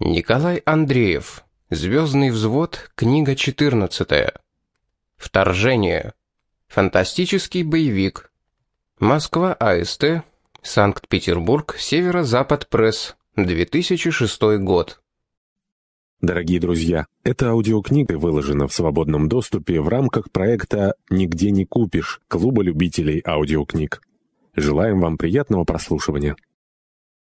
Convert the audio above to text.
Николай Андреев. Звездный взвод. Книга 14. Вторжение. Фантастический боевик. Москва АСТ. Санкт-Петербург. Северо-Запад Пресс. 2006 год. Дорогие друзья, эта аудиокнига выложена в свободном доступе в рамках проекта «Нигде не купишь» Клуба любителей аудиокниг. Желаем вам приятного прослушивания.